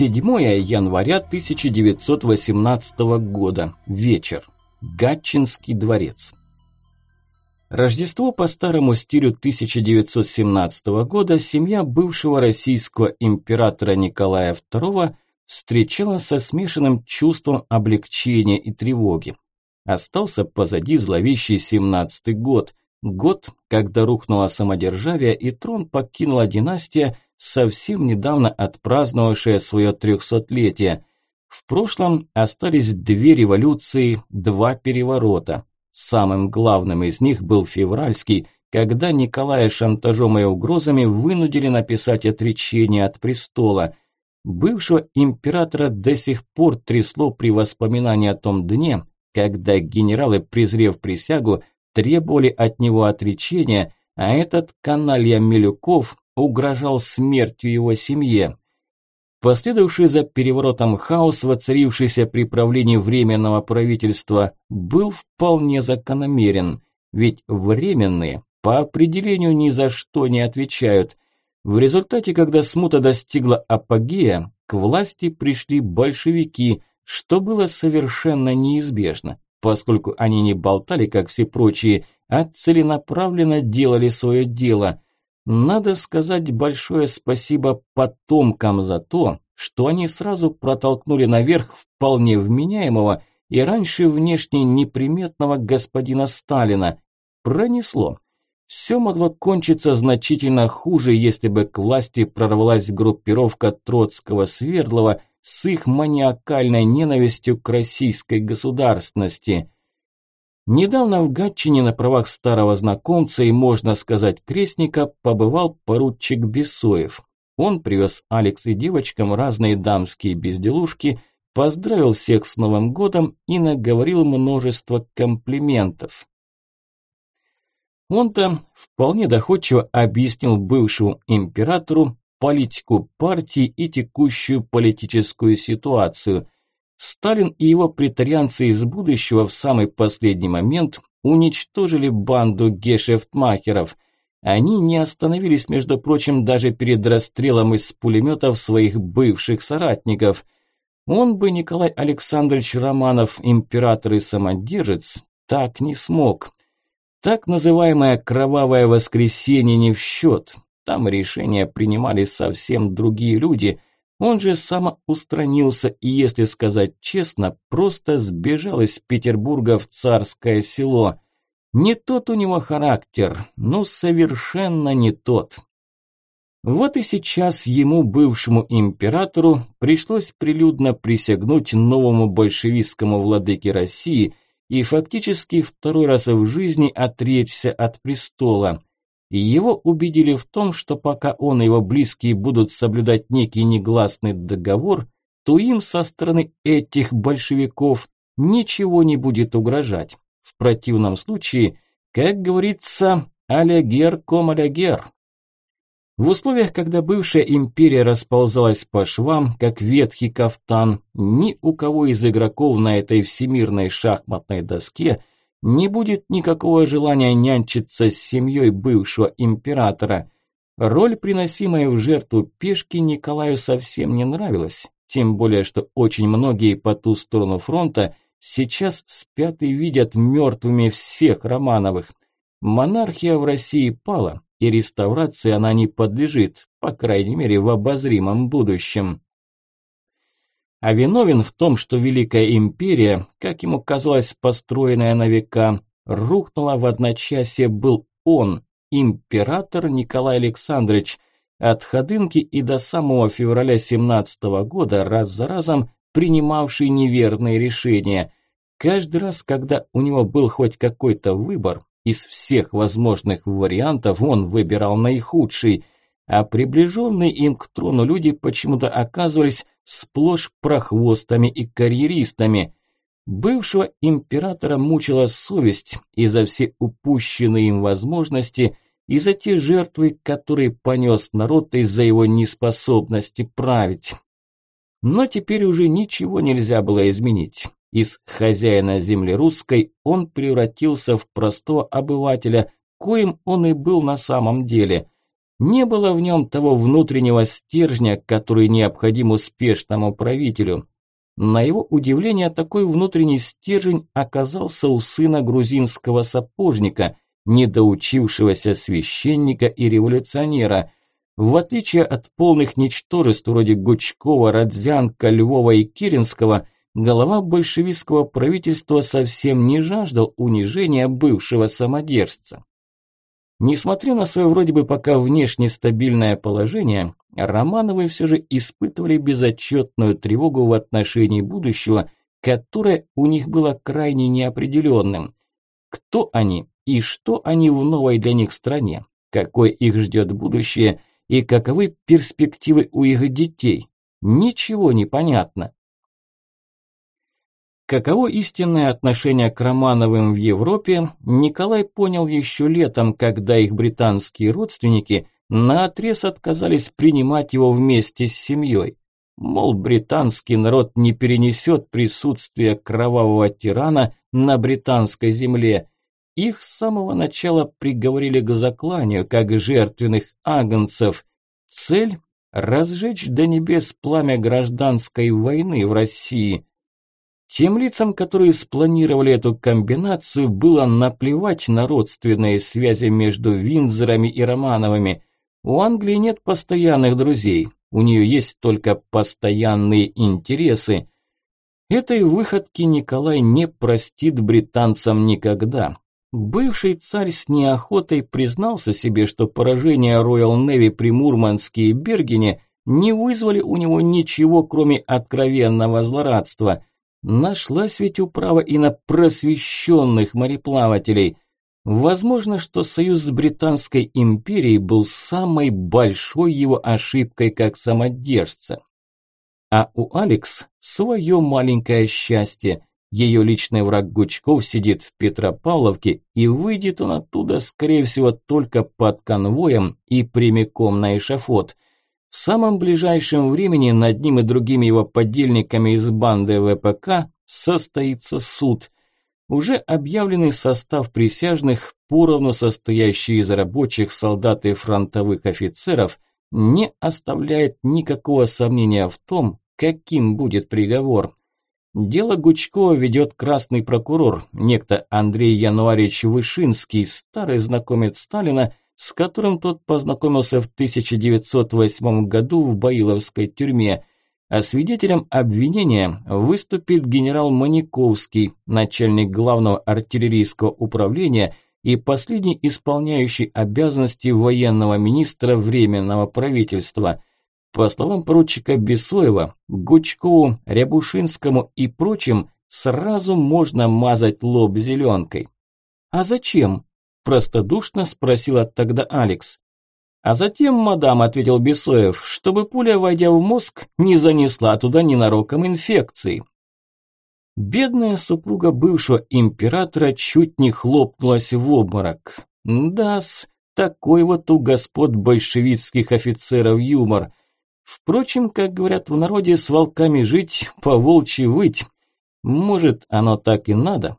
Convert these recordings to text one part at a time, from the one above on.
7 января 1918 года. Вечер. Гатчинский дворец. Рождество по старому стилю 1917 года семья бывшего российского императора Николая II встречала со смешанным чувством облегчения и тревоги. Остался позади зловещий 17 год, год, когда рухнуло самодержавие и трон покинула династия, совсем недавно отпраздновавшая свое трехсотлетие. В прошлом остались две революции, два переворота. Самым главным из них был февральский, когда Николая шантажом и угрозами вынудили написать отречение от престола. Бывшего императора до сих пор трясло при воспоминании о том дне, когда генералы, презрев присягу, требовали от него отречения, а этот каналья Милюков угрожал смертью его семье. Последовавший за переворотом хаос, воцарившийся при правлении Временного правительства, был вполне закономерен, ведь временные по определению ни за что не отвечают. В результате, когда смута достигла апогея, к власти пришли большевики, что было совершенно неизбежно, поскольку они не болтали, как все прочие, а целенаправленно делали свое дело – надо сказать большое спасибо потомкам за то, что они сразу протолкнули наверх вполне вменяемого и раньше внешне неприметного господина Сталина. Пронесло. Все могло кончиться значительно хуже, если бы к власти прорвалась группировка Троцкого-Свердлова с их маниакальной ненавистью к российской государственности – Недавно в Гатчине на правах старого знакомца и, можно сказать, крестника побывал поручик Бесоев. Он привез Алекс и девочкам разные дамские безделушки, поздравил всех с Новым годом и наговорил множество комплиментов. Он-то вполне доходчиво объяснил бывшему императору политику партии и текущую политическую ситуацию – Сталин и его претарианцы из будущего в самый последний момент уничтожили банду гешефтмахеров. Они не остановились, между прочим, даже перед расстрелом из пулеметов своих бывших соратников. Он бы, Николай Александрович Романов, император и самодержец, так не смог. Так называемое «кровавое воскресенье» не в счет. Там решения принимали совсем другие люди – он же самоустранился и, если сказать честно, просто сбежал из Петербурга в царское село. Не тот у него характер, ну совершенно не тот. Вот и сейчас ему, бывшему императору, пришлось прилюдно присягнуть новому большевистскому владыке России и фактически второй раз в жизни отречься от престола. Его убедили в том, что пока он и его близкие будут соблюдать некий негласный договор, то им со стороны этих большевиков ничего не будет угрожать. В противном случае, как говорится, алягер ком алягер. В условиях, когда бывшая империя расползалась по швам, как ветхий кафтан, ни у кого из игроков на этой всемирной шахматной доске – не будет никакого желания нянчиться с семьей бывшего императора. Роль, приносимая в жертву пешки, Николаю совсем не нравилась, тем более, что очень многие по ту сторону фронта сейчас спят и видят мертвыми всех Романовых. Монархия в России пала, и реставрации она не подлежит, по крайней мере в обозримом будущем. А виновен в том, что Великая Империя, как ему казалось, построенная на века, рухнула в одночасье, был он, император Николай Александрович, от Ходынки и до самого февраля 17 года раз за разом принимавший неверные решения. Каждый раз, когда у него был хоть какой-то выбор, из всех возможных вариантов он выбирал наихудший – а приближенные им к трону люди почему-то оказывались сплошь прохвостами и карьеристами. Бывшего императора мучила совесть и за все упущенные им возможности, и за те жертвы, которые понес народ из-за его неспособности править. Но теперь уже ничего нельзя было изменить. Из хозяина земли русской он превратился в простого обывателя, коим он и был на самом деле – Не было в нем того внутреннего стержня, который необходим успешному правителю. На его удивление, такой внутренний стержень оказался у сына грузинского сапожника, недоучившегося священника и революционера. В отличие от полных ничтожеств вроде Гучкова, Родзянка, Львова и Киринского, голова большевистского правительства совсем не жаждал унижения бывшего самодержца. Несмотря на свое вроде бы пока внешне стабильное положение, Романовы все же испытывали безотчетную тревогу в отношении будущего, которое у них было крайне неопределенным. Кто они и что они в новой для них стране? Какое их ждет будущее и каковы перспективы у их детей? Ничего не понятно. Каково истинное отношение к Романовым в Европе, Николай понял еще летом, когда их британские родственники наотрез отказались принимать его вместе с семьей. Мол, британский народ не перенесет присутствие кровавого тирана на британской земле. Их с самого начала приговорили к закланию, как жертвенных агнцев. Цель – разжечь до небес пламя гражданской войны в России – тем лицам, которые спланировали эту комбинацию, было наплевать на родственные связи между Виндзорами и Романовыми. У Англии нет постоянных друзей, у нее есть только постоянные интересы. Этой выходки Николай не простит британцам никогда. Бывший царь с неохотой признался себе, что поражение Royal Navy при Мурманске и Бергене не вызвали у него ничего, кроме откровенного злорадства – Нашлась ведь управа и на просвещенных мореплавателей. Возможно, что союз с Британской империей был самой большой его ошибкой как самодержца. А у Алекс свое маленькое счастье. Ее личный враг Гучков сидит в Петропавловке, и выйдет он оттуда, скорее всего, только под конвоем и прямиком на эшафот – в самом ближайшем времени над ним и другими его подельниками из банды ВПК состоится суд. Уже объявленный состав присяжных, поровну состоящий из рабочих, солдат и фронтовых офицеров, не оставляет никакого сомнения в том, каким будет приговор. Дело Гучкова ведет красный прокурор, некто Андрей Януарич Вышинский, старый знакомец Сталина, с которым тот познакомился в 1908 году в Баиловской тюрьме, а свидетелем обвинения выступит генерал Маниковский, начальник главного артиллерийского управления и последний исполняющий обязанности военного министра Временного правительства. По словам поручика Бесоева, Гучкову, Рябушинскому и прочим сразу можно мазать лоб зеленкой. А зачем? Простодушно спросила тогда Алекс. А затем, мадам, ответил Бесоев, чтобы пуля, войдя в мозг, не занесла туда ненароком инфекции. Бедная супруга бывшего императора чуть не хлопнулась в обморок. Да-с, такой вот у господ большевистских офицеров юмор. Впрочем, как говорят в народе, с волками жить, по волчьи выть. Может, оно так и надо,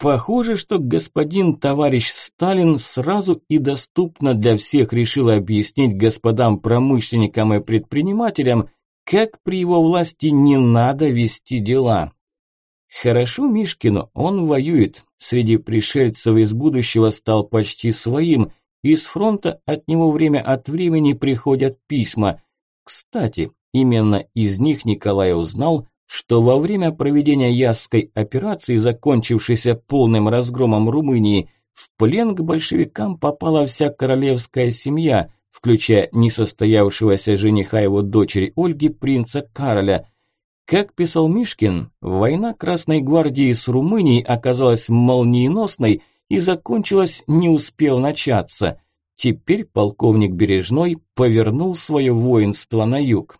Похоже, что господин товарищ Сталин сразу и доступно для всех решил объяснить господам промышленникам и предпринимателям, как при его власти не надо вести дела. Хорошо Мишкину, он воюет, среди пришельцев из будущего стал почти своим, из фронта от него время от времени приходят письма. Кстати, именно из них Николай узнал, что во время проведения Ясской операции, закончившейся полным разгромом Румынии, в плен к большевикам попала вся королевская семья, включая несостоявшегося жениха его дочери Ольги, принца Кароля. Как писал Мишкин, война Красной гвардии с Румынией оказалась молниеносной и закончилась, не успев начаться. Теперь полковник Бережной повернул свое воинство на юг.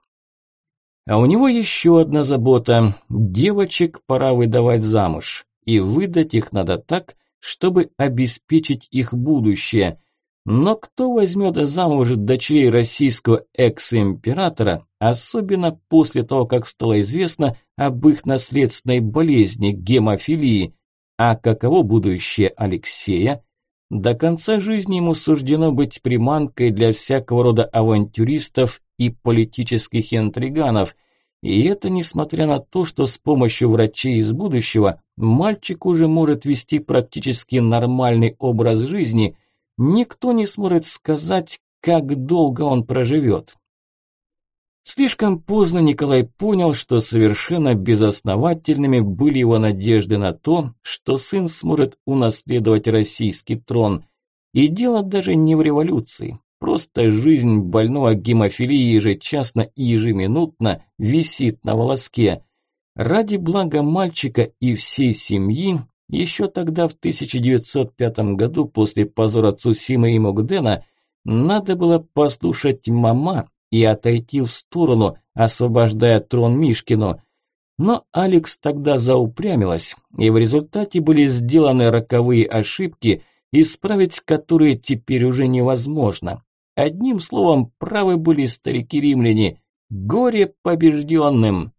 А у него еще одна забота. Девочек пора выдавать замуж. И выдать их надо так, чтобы обеспечить их будущее. Но кто возьмет замуж дочерей российского экс-императора, особенно после того, как стало известно об их наследственной болезни – гемофилии? А каково будущее Алексея? до конца жизни ему суждено быть приманкой для всякого рода авантюристов и политических интриганов. И это несмотря на то, что с помощью врачей из будущего мальчик уже может вести практически нормальный образ жизни, никто не сможет сказать, как долго он проживет. Слишком поздно Николай понял, что совершенно безосновательными были его надежды на то, что сын сможет унаследовать российский трон. И дело даже не в революции. Просто жизнь больного гемофилии ежечасно и ежеминутно висит на волоске. Ради блага мальчика и всей семьи, еще тогда в 1905 году после позора Цусимы и Мугдена, надо было послушать мама и отойти в сторону, освобождая трон Мишкину. Но Алекс тогда заупрямилась, и в результате были сделаны роковые ошибки, исправить которые теперь уже невозможно. Одним словом, правы были старики-римляне. Горе побежденным!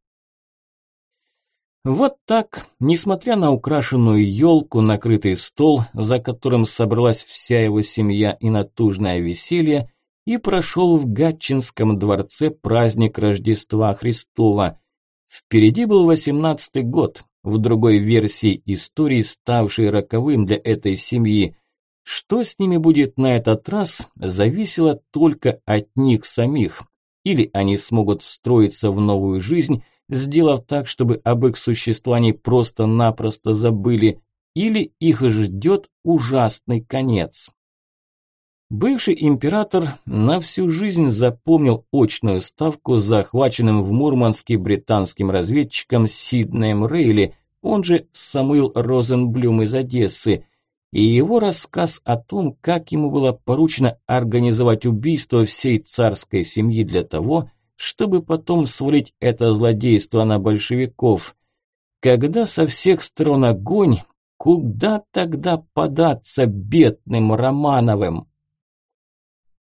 Вот так, несмотря на украшенную елку, накрытый стол, за которым собралась вся его семья и натужное веселье, и прошел в Гатчинском дворце праздник Рождества Христова. Впереди был восемнадцатый год, в другой версии истории, ставший роковым для этой семьи. Что с ними будет на этот раз, зависело только от них самих. Или они смогут встроиться в новую жизнь, сделав так, чтобы об их существовании просто-напросто забыли, или их ждет ужасный конец. Бывший император на всю жизнь запомнил очную ставку с захваченным в Мурманске британским разведчиком Сиднеем Рейли, он же Самуил Розенблюм из Одессы, и его рассказ о том, как ему было поручено организовать убийство всей царской семьи для того, чтобы потом свалить это злодейство на большевиков. Когда со всех сторон огонь, куда тогда податься бедным Романовым?